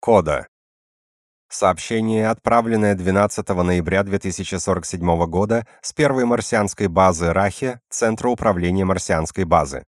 Кода. Сообщение, отправленное 12 ноября 2047 года с первой марсианской базы Рахе, Центра управления марсианской базы.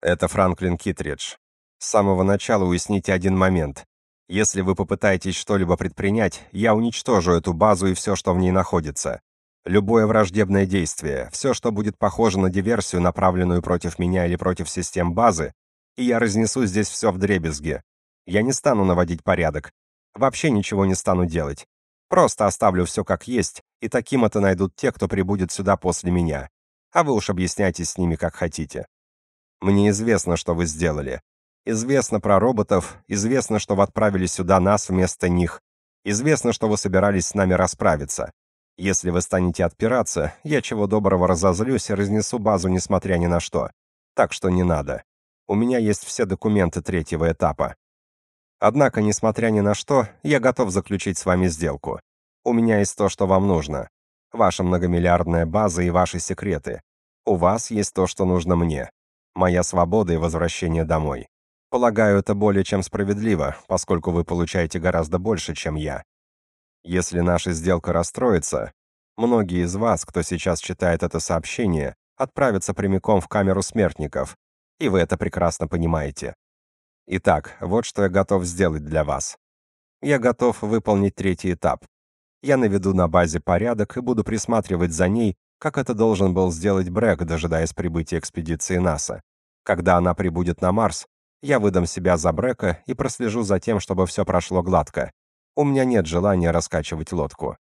Это Франклин Китридж. С самого начала уясните один момент. Если вы попытаетесь что-либо предпринять, я уничтожу эту базу и все, что в ней находится. Любое враждебное действие, все, что будет похоже на диверсию, направленную против меня или против систем базы, и я разнесу здесь все вдребезги. Я не стану наводить порядок, Вообще ничего не стану делать. Просто оставлю все как есть, и таким это найдут те, кто прибудет сюда после меня. А вы уж объясняйтесь с ними как хотите. Мне известно, что вы сделали. Известно про роботов, известно, что вы отправили сюда нас вместо них. Известно, что вы собирались с нами расправиться. Если вы станете отпираться, я чего доброго разозлюсь и разнесу базу несмотря ни на что. Так что не надо. У меня есть все документы третьего этапа. Однако, несмотря ни на что, я готов заключить с вами сделку. У меня есть то, что вам нужно. Ваша многомиллиардная база и ваши секреты. У вас есть то, что нужно мне. Моя свобода и возвращение домой. Полагаю, это более чем справедливо, поскольку вы получаете гораздо больше, чем я. Если наша сделка расстроится, многие из вас, кто сейчас читает это сообщение, отправятся прямиком в камеру смертников, и вы это прекрасно понимаете. Итак, вот что я готов сделать для вас. Я готов выполнить третий этап. Я наведу на базе порядок и буду присматривать за ней, как это должен был сделать Брэк, дожидаясь прибытия экспедиции НАСА. Когда она прибудет на Марс, я выдам себя за Брэка и прослежу за тем, чтобы все прошло гладко. У меня нет желания раскачивать лодку.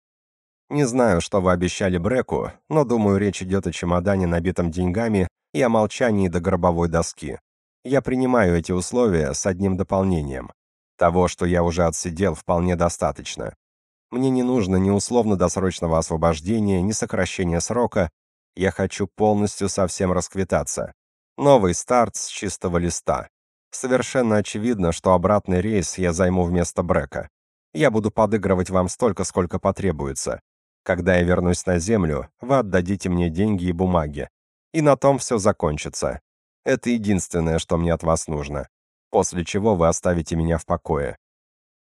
Не знаю, что вы обещали Брэку, но думаю, речь идет о чемодане, набитом деньгами, и о молчании до гробовой доски. Я принимаю эти условия с одним дополнением. Того, что я уже отсидел, вполне достаточно. Мне не нужно ни условно-досрочного освобождения, ни сокращения срока. Я хочу полностью совсем расквитаться. Новый старт с чистого листа. Совершенно очевидно, что обратный рейс я займу вместо Брека. Я буду подыгрывать вам столько, сколько потребуется. Когда я вернусь на Землю, вы отдадите мне деньги и бумаги. И на том все закончится. Это единственное, что мне от вас нужно. После чего вы оставите меня в покое.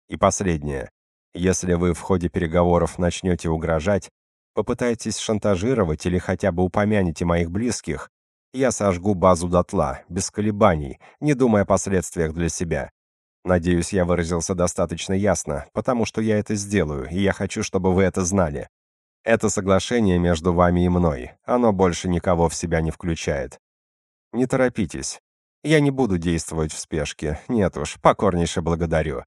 И последнее. Если вы в ходе переговоров начнете угрожать, попытаетесь шантажировать или хотя бы упомянете моих близких, я сожгу базу дотла, без колебаний, не думая о последствиях для себя. Надеюсь, я выразился достаточно ясно, потому что я это сделаю, и я хочу, чтобы вы это знали. Это соглашение между вами и мной. Оно больше никого в себя не включает. Не торопитесь. Я не буду действовать в спешке. Нет уж, покорнейше благодарю.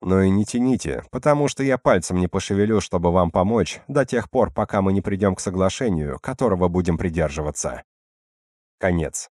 Но и не тяните, потому что я пальцем не пошевелю, чтобы вам помочь, до тех пор, пока мы не придем к соглашению, которого будем придерживаться. Конец.